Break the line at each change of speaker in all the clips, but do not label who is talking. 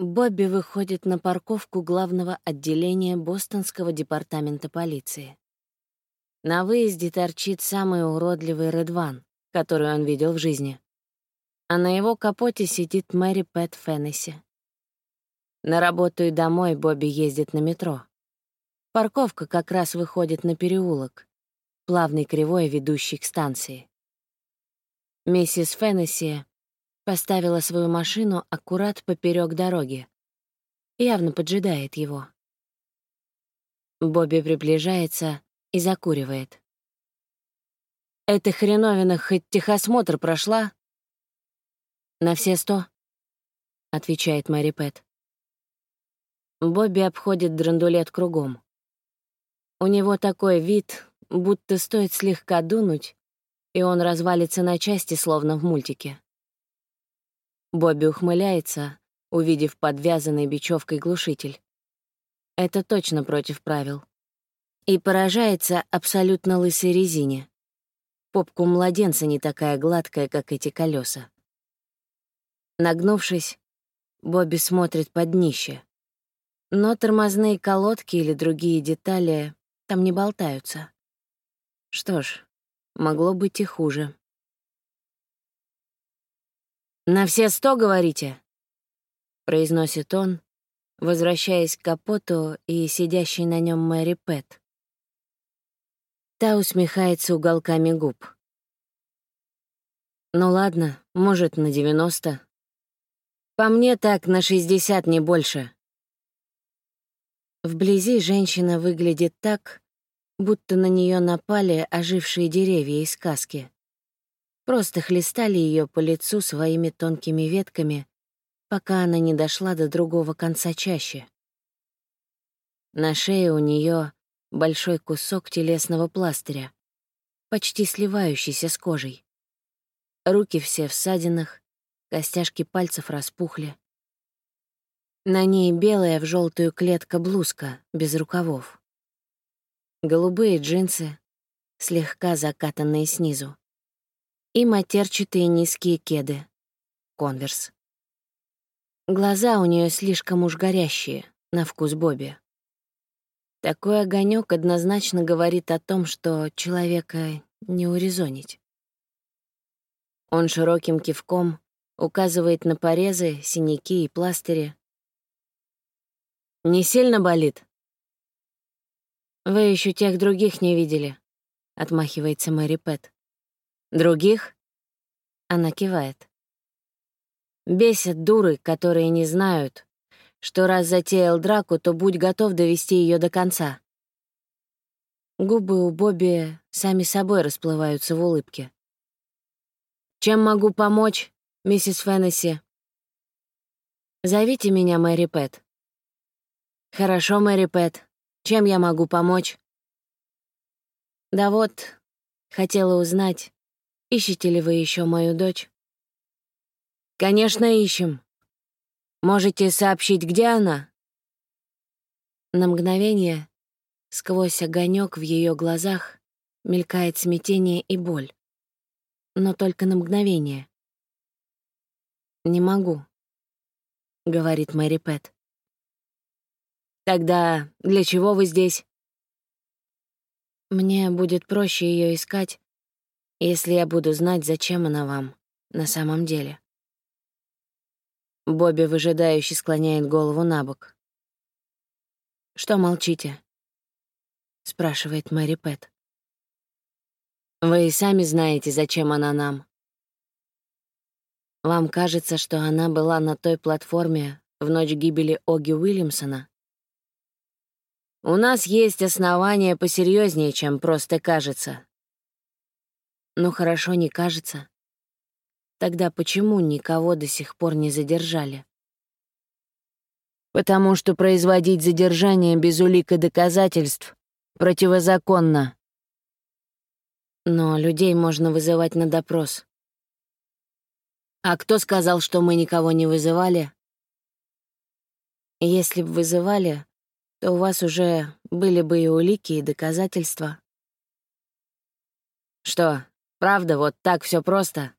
Бобби выходит на парковку главного отделения Бостонского департамента полиции. На выезде торчит самый уродливый Редван, который он видел в жизни. А на его капоте сидит Мэри Пэт Феннесси. На работу и домой Бобби ездит на метро. Парковка как раз выходит на переулок, плавный кривой, ведущий к станции. Миссис Феннесси поставила свою машину аккурат поперек дороги. Явно поджидает его. Бобби приближается и закуривает. «Эта хреновина хоть техосмотр прошла?» «На все сто», — отвечает Мэри Пэт. Бобби обходит драндулет кругом. У него такой вид, будто стоит слегка дунуть, и он развалится на части, словно в мультике. Бобби ухмыляется, увидев подвязанный бечевкой глушитель. Это точно против правил. И поражается абсолютно лысой резине. Попку младенца не такая гладкая, как эти колеса. Нагнувшись, Бобби смотрит под днище. Но тормозные колодки или другие детали там не болтаются. Что ж, могло быть и хуже. «На все сто, говорите?» — произносит он, возвращаясь к капоту и сидящей на нем Мэри Пэт. Та усмехается уголками губ. «Ну ладно, может, на девяносто. По мне так, на шестьдесят, не больше». Вблизи женщина выглядит так, будто на нее напали ожившие деревья из сказки просто хлестали ее по лицу своими тонкими ветками, пока она не дошла до другого конца чащи. На шее у нее большой кусок телесного пластыря, почти сливающийся с кожей. Руки все в ссадинах, костяшки пальцев распухли. На ней белая в желтую клетка блузка, без рукавов. Голубые джинсы, слегка закатанные снизу и матерчатые низкие кеды. Конверс. Глаза у нее слишком уж горящие, на вкус Бобби. Такой огонек однозначно говорит о том, что человека не урезонить. Он широким кивком указывает на порезы, синяки и пластыри. «Не сильно болит?» «Вы еще тех других не видели», — отмахивается Мэри Пэт. Других? Она кивает. Бесят дуры, которые не знают, что раз затеял драку, то будь готов довести ее до конца. Губы у Бобби сами собой расплываются в улыбке. «Чем могу помочь, миссис Феннесси?» «Зовите меня Мэри Пэт». «Хорошо, Мэри Пэт. Чем я могу помочь?» «Да вот, хотела узнать, Ищете ли вы еще мою дочь? Конечно, ищем. Можете сообщить, где она? На мгновение, сквозь огонек в ее глазах, мелькает смятение и боль. Но только на мгновение. «Не могу», — говорит Мэри Пэт. «Тогда для чего вы здесь?» Мне будет проще ее искать, если я буду знать, зачем она вам на самом деле. Бобби выжидающе склоняет голову на бок. «Что молчите?» — спрашивает Мэри Пэт. «Вы и сами знаете, зачем она нам. Вам кажется, что она была на той платформе в ночь гибели Оги Уильямсона? У нас есть основания посерьезнее, чем просто кажется», ну хорошо, не кажется. Тогда почему никого до сих пор не задержали? Потому что производить задержание без улик и доказательств противозаконно. Но людей можно вызывать на допрос. А кто сказал, что мы никого не вызывали? Если бы вызывали, то у вас уже были бы и улики, и доказательства. Что, Правда, вот так все просто?»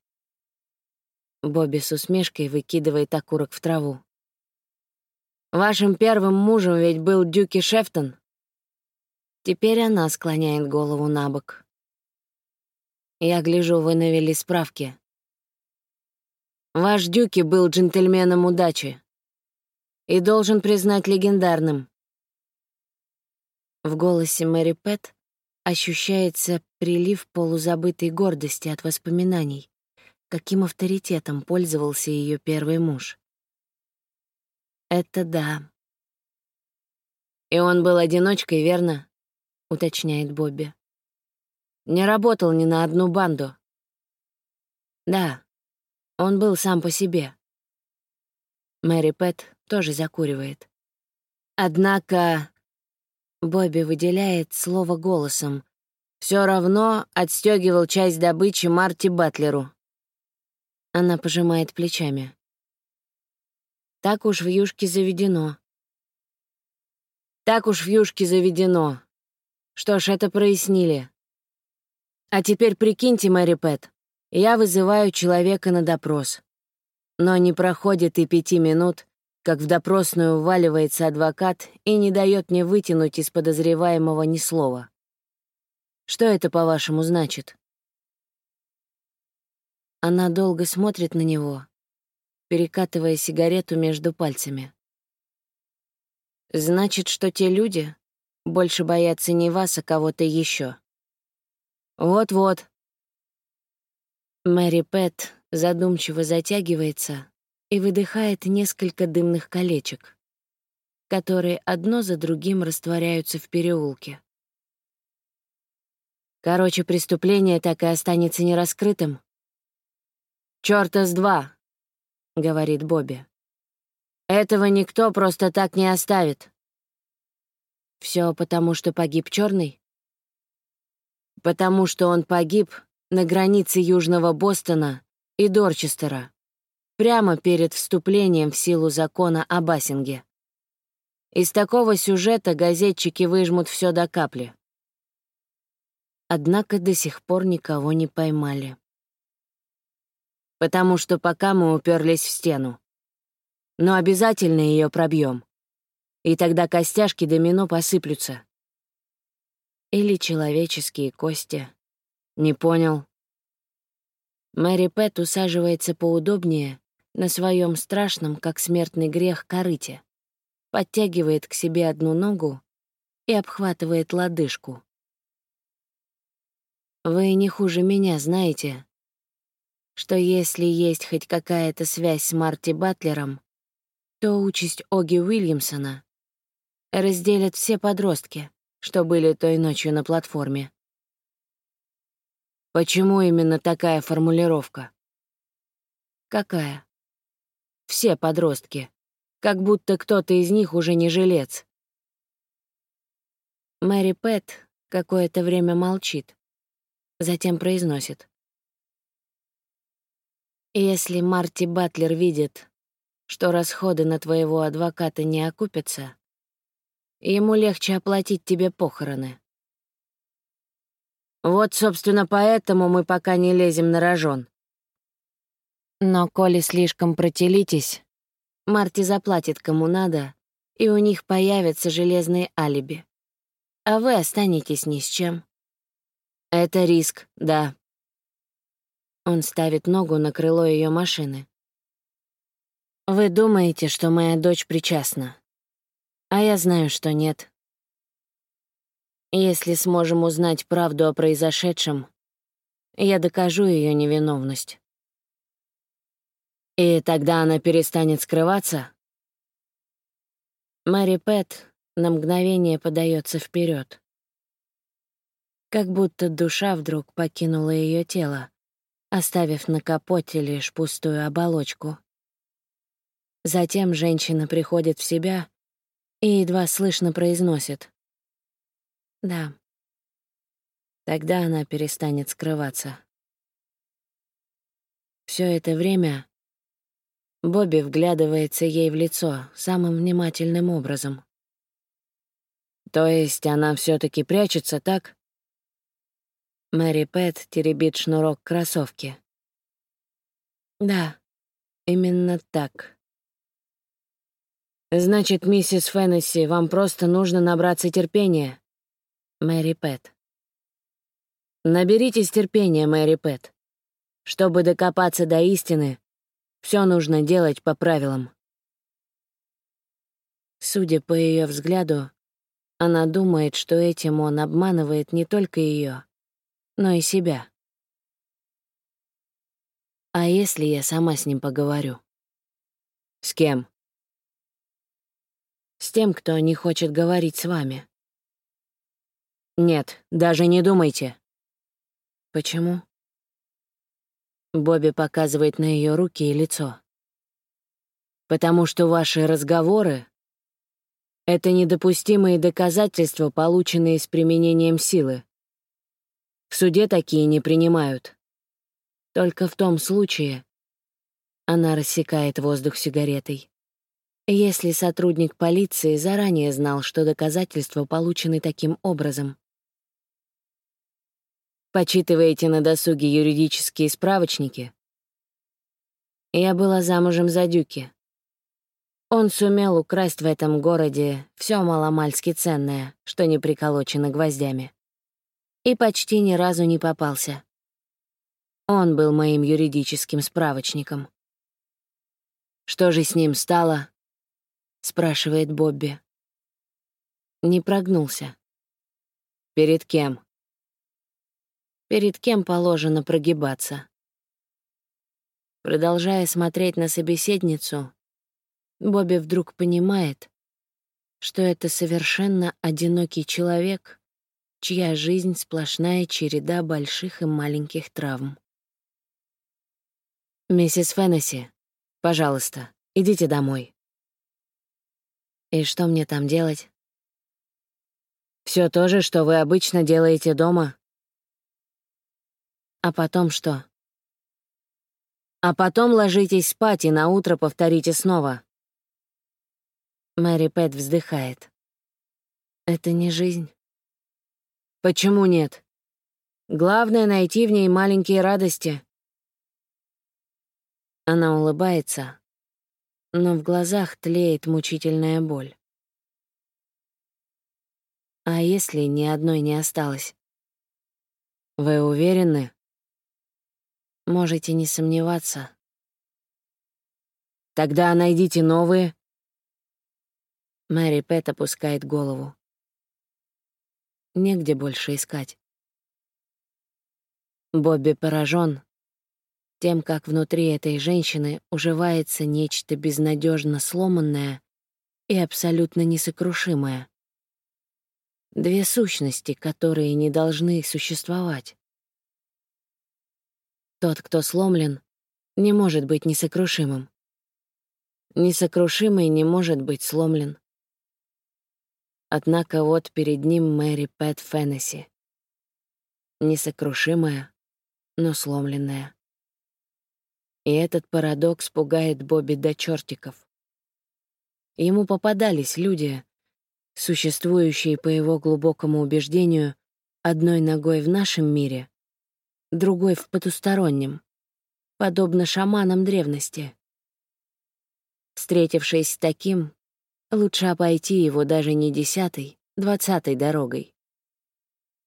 Бобби с усмешкой выкидывает окурок в траву. Вашим первым мужем ведь был Дюки Шефтон. Теперь она склоняет голову на бок. Я гляжу, вы навели справки. Ваш Дюки был джентльменом удачи и должен признать легендарным. В голосе Мэри Пэт ощущается прилив полузабытой гордости от воспоминаний, каким авторитетом пользовался ее первый муж. Это да. И он был одиночкой, верно? уточняет Бобби. Не работал ни на одну банду. Да, он был сам по себе. Мэри Пэт тоже закуривает. Однако Бобби выделяет слово голосом. Все равно отстегивал часть добычи Марти Батлеру. Она пожимает плечами. Так уж в юшке заведено. Так уж в юшке заведено. Что ж, это прояснили. А теперь прикиньте, Мэри Пэт, я вызываю человека на допрос. Но не проходит и пяти минут, как в допросную вваливается адвокат и не дает мне вытянуть из подозреваемого ни слова. Что это, по-вашему, значит? Она долго смотрит на него, перекатывая сигарету между пальцами. Значит, что те люди больше боятся не вас, а кого-то еще. Вот-вот. Мэри Пэт задумчиво затягивается и выдыхает несколько дымных колечек, которые одно за другим растворяются в переулке. Короче, преступление так и останется нераскрытым. «Чёрта с два», — говорит Бобби. «Этого никто просто так не оставит». Все потому, что погиб черный? Потому что он погиб на границе Южного Бостона и Дорчестера, прямо перед вступлением в силу закона о Бассинге. Из такого сюжета газетчики выжмут все до капли. Однако до сих пор никого не поймали. Потому что пока мы уперлись в стену. Но обязательно ее пробьем и тогда костяшки домино посыплются. Или человеческие кости. Не понял. Мэри Пэт усаживается поудобнее на своем страшном, как смертный грех, корыте, подтягивает к себе одну ногу и обхватывает лодыжку. Вы не хуже меня знаете, что если есть хоть какая-то связь с Марти Батлером, то участь Оги Уильямсона разделят все подростки, что были той ночью на платформе. Почему именно такая формулировка? Какая? Все подростки. Как будто кто-то из них уже не жилец. Мэри Пэт какое-то время молчит, затем произносит. «Если Марти Батлер видит, что расходы на твоего адвоката не окупятся, Ему легче оплатить тебе похороны. Вот, собственно, поэтому мы пока не лезем на рожон. Но коли слишком протелитесь, Марти заплатит кому надо, и у них появятся железные алиби. А вы останетесь ни с чем. Это риск, да. Он ставит ногу на крыло ее машины. Вы думаете, что моя дочь причастна? А я знаю, что нет. Если сможем узнать правду о произошедшем, я докажу ее невиновность. И тогда она перестанет скрываться? Мэри Пэт на мгновение подается вперед, Как будто душа вдруг покинула ее тело, оставив на капоте лишь пустую оболочку. Затем женщина приходит в себя и едва слышно произносит. «Да». Тогда она перестанет скрываться. Все это время Бобби вглядывается ей в лицо самым внимательным образом. «То есть она все таки прячется, так?» Мэри Пэт теребит шнурок кроссовки. «Да, именно так». «Значит, миссис Феннесси, вам просто нужно набраться терпения». Мэри Пэт. «Наберитесь терпения, Мэри Пэт. Чтобы докопаться до истины, все нужно делать по правилам». Судя по ее взгляду, она думает, что этим он обманывает не только ее, но и себя. А если я сама с ним поговорю? С кем? С тем, кто не хочет говорить с вами. Нет, даже не думайте. Почему? Бобби показывает на ее руки и лицо. Потому что ваши разговоры — это недопустимые доказательства, полученные с применением силы. В суде такие не принимают. Только в том случае она рассекает воздух сигаретой. Если сотрудник полиции заранее знал, что доказательства получены таким образом. Почитываете на досуге юридические справочники? Я была замужем за Дюки. Он сумел украсть в этом городе все маломальски ценное, что не приколочено гвоздями. И почти ни разу не попался. Он был моим юридическим справочником. Что же с ним стало? — спрашивает Бобби. Не прогнулся. Перед кем? Перед кем положено прогибаться? Продолжая смотреть на собеседницу, Бобби вдруг понимает, что это совершенно одинокий человек, чья жизнь — сплошная череда больших и маленьких травм. «Миссис Феннесси, пожалуйста, идите домой», и что мне там делать? Все то же, что вы обычно делаете дома. А потом что? А потом ложитесь спать и на утро повторите снова. Мэри Пэт вздыхает. Это не жизнь. Почему нет? Главное — найти в ней маленькие радости. Она улыбается, но в глазах тлеет мучительная боль. А если ни одной не осталось? Вы уверены? Можете не сомневаться. Тогда найдите новые. Мэри Пэт опускает голову. Негде больше искать. Бобби поражен, тем, как внутри этой женщины уживается нечто безнадежно сломанное и абсолютно несокрушимое. Две сущности, которые не должны существовать. Тот, кто сломлен, не может быть несокрушимым. Несокрушимый не может быть сломлен. Однако вот перед ним Мэри Пэт Феннесси. Несокрушимая, но сломленная. И этот парадокс пугает Бобби до чертиков. Ему попадались люди, существующие, по его глубокому убеждению, одной ногой в нашем мире, другой в потустороннем, подобно шаманам древности. Встретившись с таким, лучше обойти его даже не десятой, двадцатой дорогой.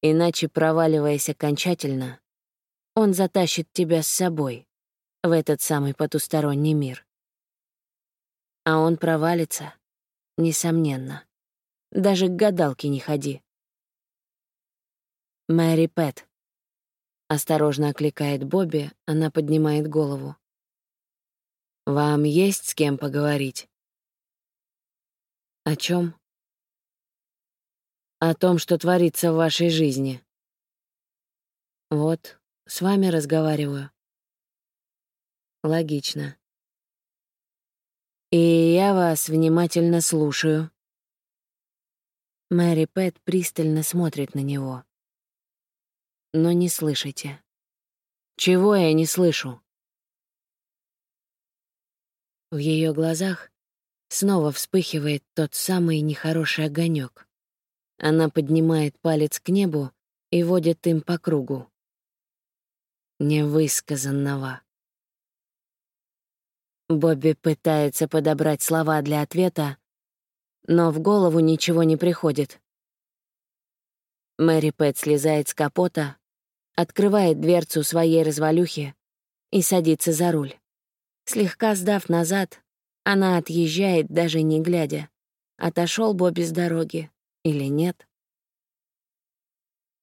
Иначе, проваливаясь окончательно, он затащит тебя с собой в этот самый потусторонний мир. А он провалится, несомненно. Даже к гадалке не ходи. «Мэри Пэт», — осторожно окликает Бобби, она поднимает голову. «Вам есть с кем поговорить?» «О чем? «О том, что творится в вашей жизни». «Вот, с вами разговариваю». Логично. И я вас внимательно слушаю. Мэри Пэт пристально смотрит на него. Но не слышите. Чего я не слышу? В ее глазах снова вспыхивает тот самый нехороший огонек. Она поднимает палец к небу и водит им по кругу. Невысказанного. Бобби пытается подобрать слова для ответа, но в голову ничего не приходит. Мэри Пэт слезает с капота, открывает дверцу своей развалюхи и садится за руль. Слегка сдав назад, она отъезжает, даже не глядя, отошел Бобби с дороги или нет.